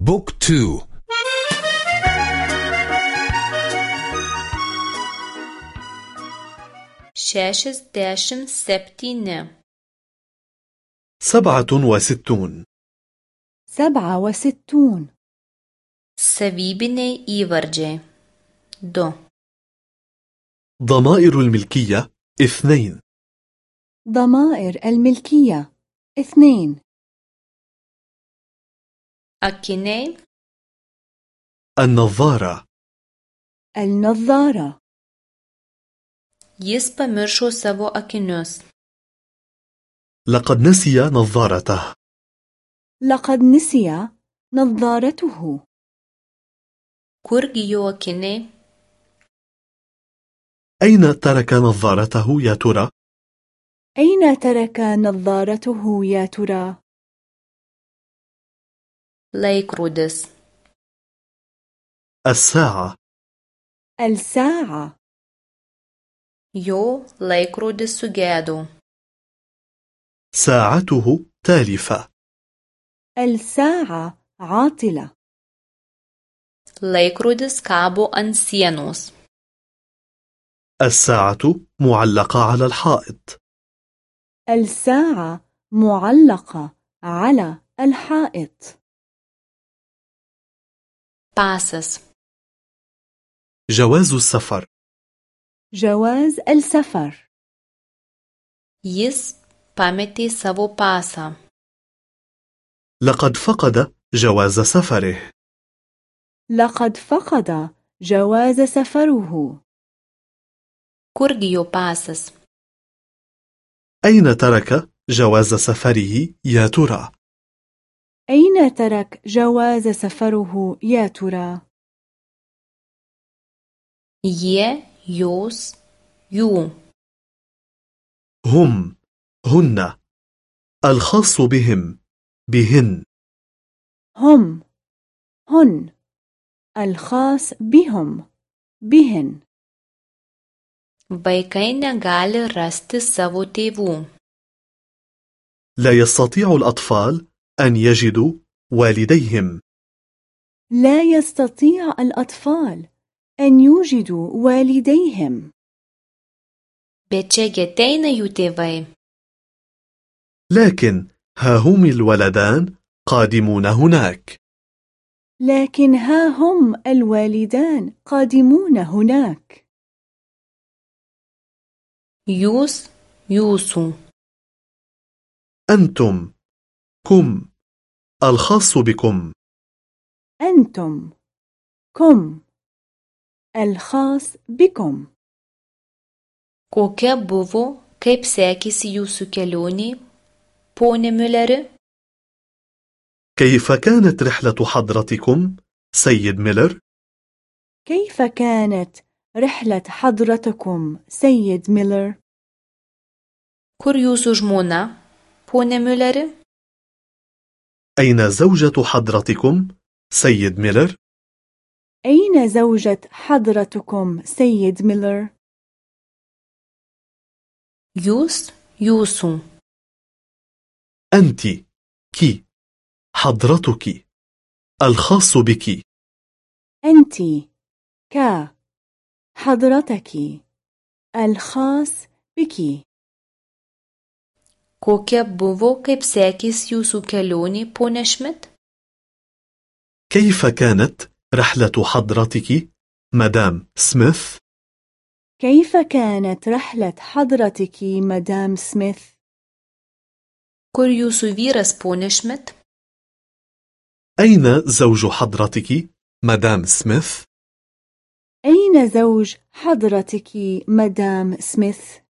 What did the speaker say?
Book two. šešiasdešimt septyni سبعة وستون. سبعة وستون. Savybiniai įvardžiai du. ضمائر الملكية اثنين. ضمائر الملكية اثنين. أكيني النظارة النظارة Jis pamiršo savo akinius. لقد نسي نظارته لقد نسي نظارته Kurgi jo akiniai? أين ترك نظارته يا ترى؟ أين ترك نظارته يا ترى؟ Laikrodis. الساعة الساعة Jo laikrodis sugedo. ساعته تالفة الساعة عاطلة Laikrodis kabo ant sienos. الساعة معلقة على الحائط الساعة معلقة على الحائط Pasas. جواز السفر جواز السفر Jis pametė savo pasą. لقد فقد جواز سفره لقد فقد جواز سفره Kurgi jo pasas? أين ترك جواز سفره يا ترى؟ أين ترك جواز سفره يا ترى؟ Jie, jos, jų. هم هن الخاص بهم بهن هم هن الخاص بهم بهن Vaikai negali rasti savo tėvų. لا يستطيع الأطفال أن يجدوا والديهم. لا يستطيع الأطفال أن يوجدوا والديهم. لكن ها هم الولدان قادمون هناك. لكن ها هم الوالدان قادمون هناك. Jūs, jūsų. أنتم كم. الخاص بكم أنتم كم الخاص بكم Kokia buvo, kaip sekėsi jūsų kelionė, ponė Mülleri? كيف كانت رحلة حضرتكم سيد ميلر؟ كيف كانت رحلة حضرتكم سيد ميلر؟ Kur jūsų žmona, ponė Mülleri? أين زوجة حضرتكم سيد ميلر؟ أين زوجة حضرتكم سيد ميلر؟ Jūs, jūsų. أنت كي حضرتك الخاص بك أنت ك حضرتك الخاص بك Kokia buvo, kaip sekėsi jūsų kelionė, ponė Šmit? كيف كانت رحلة حضرتك مدام سميث؟ كيف كانت رحلة حضرتك مدام سميث؟ Kur jūsų vyras, ponė Šmit? أين زوج حضرتك مدام سميث؟ أين زوج حضرتك مدام سميث؟